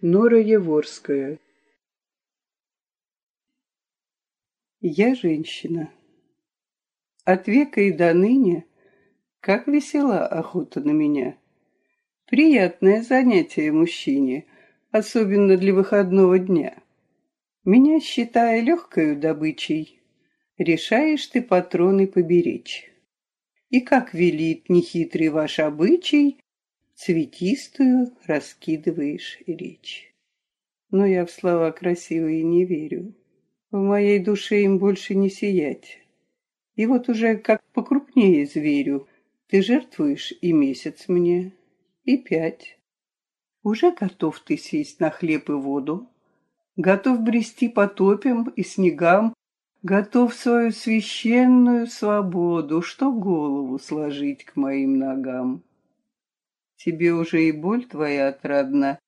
Нора Еворская Я женщина. От века и до ныне, как весела охота на меня. Приятное занятие мужчине, особенно для выходного дня. Меня, считая легкою добычей, решаешь ты патроны поберечь. И как велит нехитрый ваш обычай, цветистую раскидываешь речь. Но я в слова красивые не верю. В моей душе им больше не сиять. И вот уже как покрупнее зверю, ты жертвуешь и месяц мне, и пять. Уже готов ты сесть на хлеб и воду, готов брести по топям и снегам, готов свою священную свободу, что голову сложить к моим ногам. Тебе уже и боль твоя отрадна,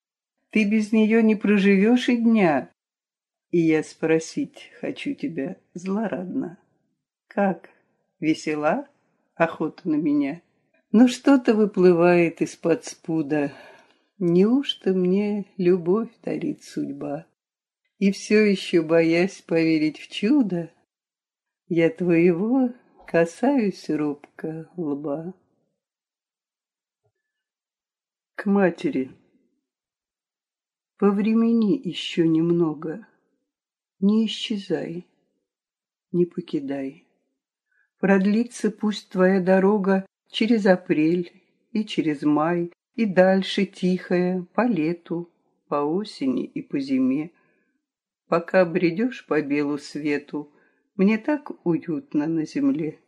ты без нее не проживешь и дня. И я спросить хочу тебя злорадно. Как, весела охота на меня? Но что-то выплывает из-под спуда. Неужто мне любовь дарит судьба? И все еще, боясь поверить в чудо, Я твоего касаюсь робко лба к матери. Повремени еще немного, не исчезай, не покидай. Продлится пусть твоя дорога через апрель и через май, и дальше тихая по лету, по осени и по зиме. Пока бредешь по белу свету, мне так уютно на земле.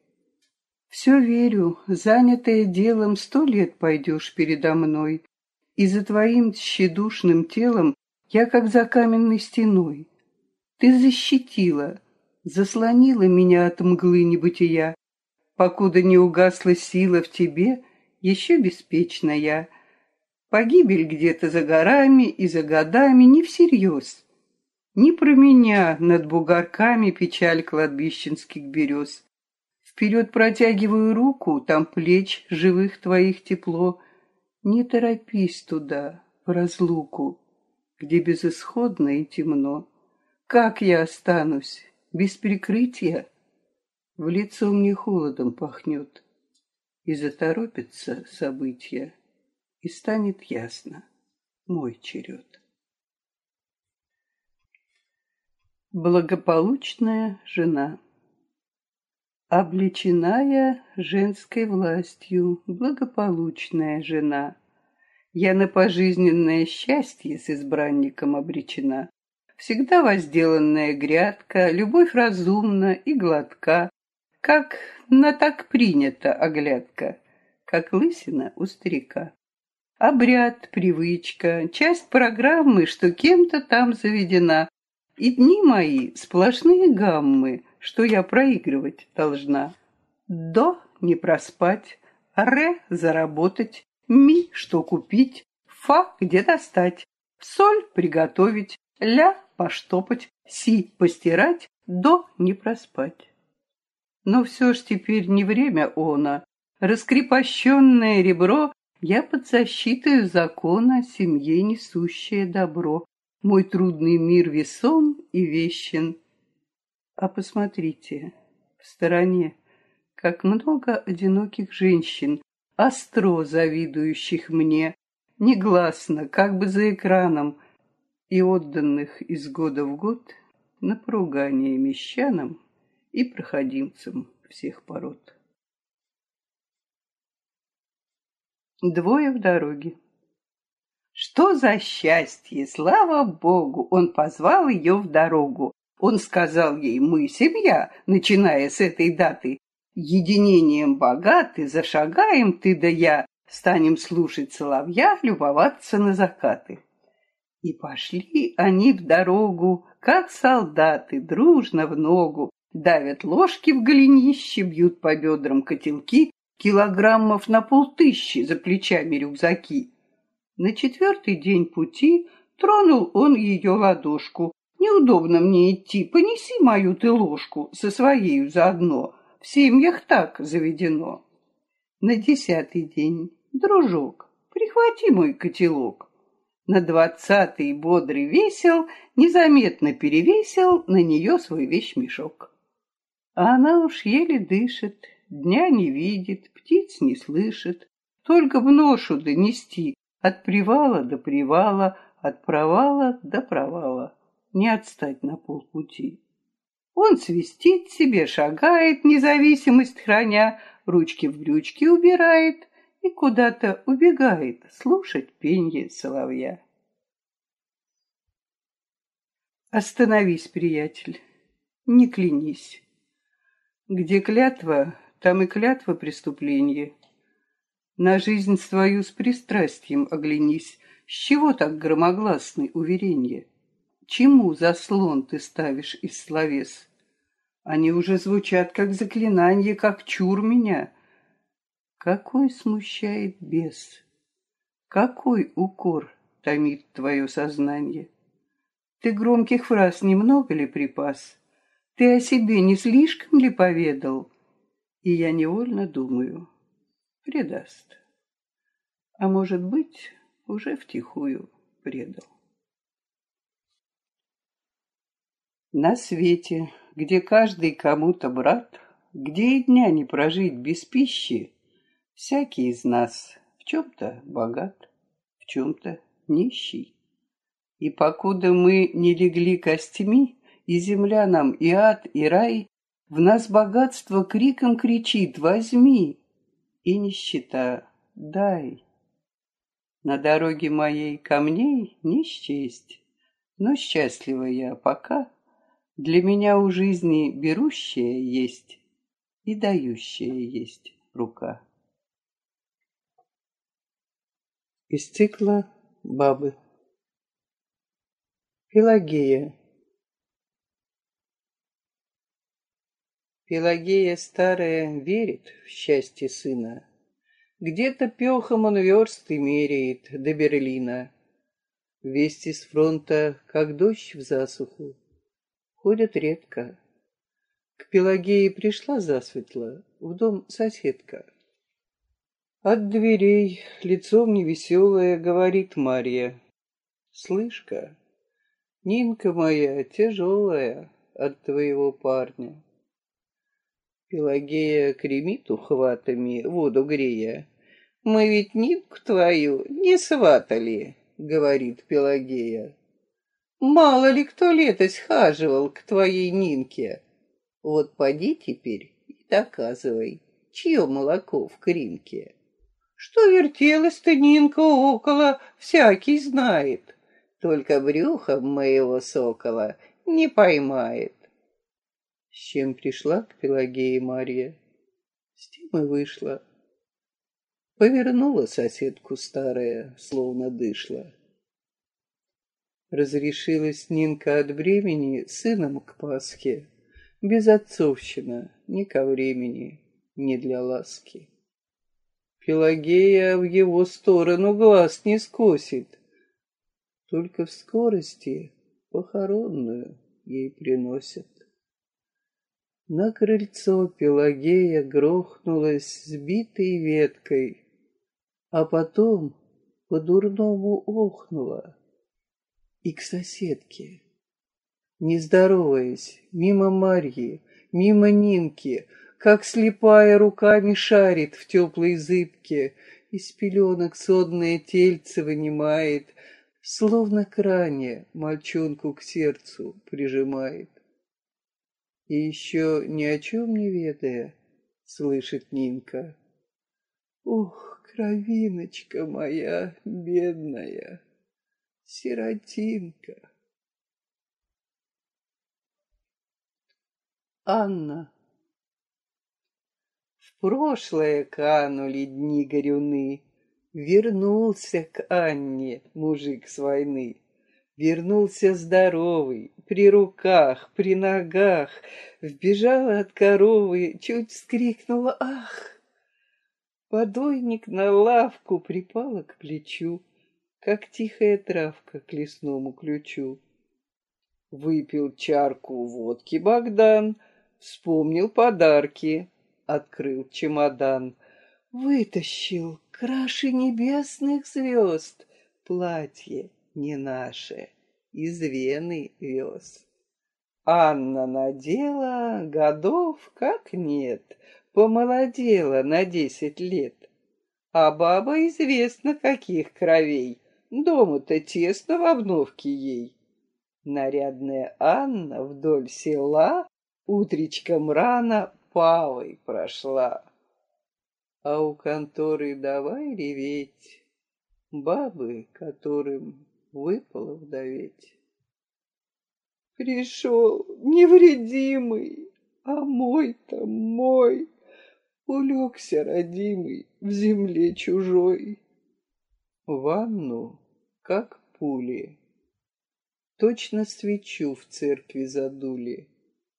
Все верю, занятая делом, сто лет пойдешь передо мной, И за твоим тщедушным телом я как за каменной стеной. Ты защитила, заслонила меня от мглы небытия, Покуда не угасла сила в тебе, еще беспечна я. Погибель где-то за горами и за годами не всерьез. Не про меня над бугорками печаль кладбищенских берез. Вперед протягиваю руку, там плеч живых твоих тепло. Не торопись туда, в разлуку, где безысходно и темно. Как я останусь, без прикрытия? В лицо мне холодом пахнет, и заторопится события, и станет ясно мой черед. Благополучная жена Облеченная женской властью, благополучная жена. Я на пожизненное счастье с избранником обречена. Всегда возделанная грядка, любовь разумна и гладка, как на так принято оглядка, как лысина у старика. Обряд, привычка, часть программы, что кем-то там заведена. И дни мои сплошные гаммы — что я проигрывать должна. До не проспать, ре заработать, ми что купить, фа где достать, соль приготовить, ля поштопать, си постирать, до не проспать. Но все ж теперь не время она. Раскрепощенное ребро я под защитой закона семье несущее добро. Мой трудный мир весом и вещен, а посмотрите, в стороне, как много одиноких женщин, остро завидующих мне, негласно, как бы за экраном, и отданных из года в год на поругание мещанам и проходимцам всех пород. Двое в дороге. Что за счастье! Слава Богу! Он позвал ее в дорогу. Он сказал ей, мы семья, начиная с этой даты. Единением богаты, зашагаем ты да я, станем слушать соловья, любоваться на закаты. И пошли они в дорогу, как солдаты, дружно в ногу, давят ложки в голенище, бьют по бедрам котелки, килограммов на полтыщи за плечами рюкзаки. На четвертый день пути тронул он ее ладошку, Неудобно мне идти, понеси мою ты ложку со своею заодно. В семьях так заведено. На десятый день, дружок, прихвати мой котелок. На двадцатый бодрый весел незаметно перевесил на нее свой вещмешок. А она уж еле дышит, дня не видит, птиц не слышит, только в ношу донести от привала до привала, от провала до провала, не отстать на полпути. Он свистит себе, шагает, независимость храня, ручки в брючки убирает и куда-то убегает слушать пенье соловья. Остановись, приятель, не клянись. Где клятва, там и клятва преступления. На жизнь свою с пристрастием оглянись. С чего так громогласны уверенья? Чему заслон ты ставишь из словес? Они уже звучат как заклинание, как чур меня. Какой смущает бес? Какой укор томит твое сознание? Ты громких фраз немного ли припас? Ты о себе не слишком ли поведал? И я невольно думаю, предаст. А может быть, уже втихую предал. На свете, где каждый кому-то брат, где и дня не прожить без пищи, всякий из нас в чем-то богат, в чем-то нищий. И покуда мы не легли костями, и земля нам, и ад, и рай, в нас богатство криком кричит «Возьми!» и нищета «Дай!» На дороге моей камней не счесть, но счастлива я пока — для меня у жизни берущая есть и дающая есть рука. Из цикла «Бабы». Пелагея. Пелагея старая верит в счастье сына. Где-то пехом он версты меряет до Берлина. Вести с фронта, как дождь в засуху, ходят редко. К Пелагее пришла засветло, в дом соседка. От дверей, лицом невеселая, говорит Марья. Слышь-ка, Нинка моя тяжелая от твоего парня. Пелагея кремит ухватами, воду грея. Мы ведь Нинку твою не сватали, говорит Пелагея. Мало ли кто летось хаживал к твоей Нинке. Вот поди теперь и доказывай, чье молоко в кринке. Что вертелась-то Нинка около, всякий знает. Только брюхом моего сокола не поймает. С чем пришла к Пелагее Марья? С тем и вышла. Повернула соседку старая, словно дышла. Разрешилась Нинка от бремени сыном к Пасхе. Без отцовщина, ни ко времени, ни для ласки. Пелагея в его сторону глаз не скосит. Только в скорости похоронную ей приносят. На крыльцо Пелагея грохнулась сбитой веткой, а потом по-дурному охнула и к соседке. Не здороваясь, мимо Марьи, мимо Нинки, как слепая руками шарит в теплой зыбке, из пеленок содное тельце вынимает, словно к мальчонку к сердцу прижимает. И еще ни о чем не ведая, слышит Нинка. Ух, кровиночка моя бедная! Сиротинка. Анна. В прошлое канули дни горюны, Вернулся к Анне мужик с войны. Вернулся здоровый, при руках, при ногах, Вбежала от коровы, чуть вскрикнула «Ах!» Подойник на лавку припала к плечу как тихая травка к лесному ключу. Выпил чарку водки Богдан, вспомнил подарки, открыл чемодан, вытащил краши небесных звезд, платье не наше, из Вены вез. Анна надела годов как нет, помолодела на десять лет. А баба известно каких кровей, дома-то тесно в обновке ей. Нарядная Анна вдоль села утречком рано павой прошла. А у конторы давай реветь, бабы, которым выпало вдоветь. Пришел невредимый, а мой-то мой, Улегся родимый в земле чужой. Ванну, как пули, Точно свечу в церкви задули,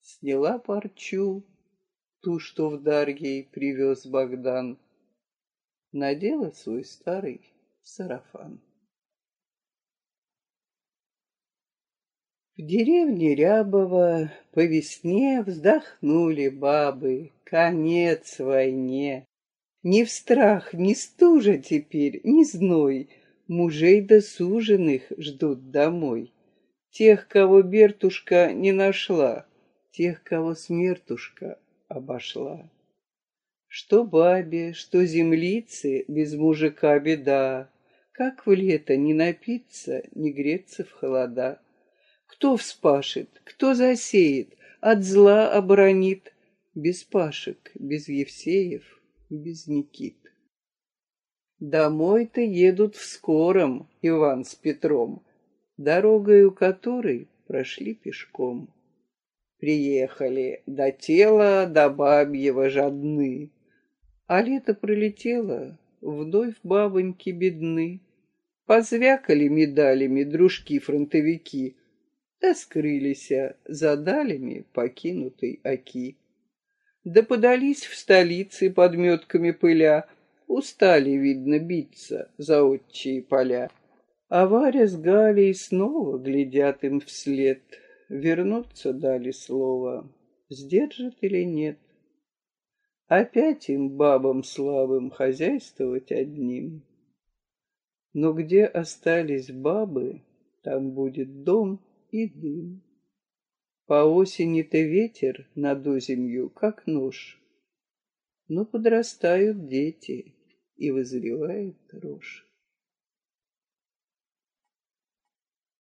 Сняла парчу, ту, что в дар ей привез Богдан, Надела свой старый сарафан. В деревне Рябова по весне вздохнули бабы, конец войне. Ни в страх, ни стужа теперь, ни зной, мужей досуженных ждут домой. Тех, кого Бертушка не нашла, тех, кого смертушка обошла. Что бабе, что землице, без мужика беда, Как в лето не напиться, не греться в холода. Кто вспашет, кто засеет, от зла оборонит, Без Пашек, без Евсеев, без Никит. Домой-то едут в скором Иван с Петром, Дорогою которой прошли пешком. Приехали до тела, до бабьего жадны, А лето пролетело, вновь бабоньки бедны. Позвякали медалями дружки-фронтовики, да скрылись за далями покинутой оки. Да подались в столице подметками пыля, устали, видно, биться за отчие поля. А Варя с Галей снова глядят им вслед, вернуться дали слово, сдержат или нет. Опять им, бабам слабым, хозяйствовать одним. Но где остались бабы, там будет дом и дым. По осени-то ветер над озимью, как нож. Но подрастают дети, и вызревает рожь.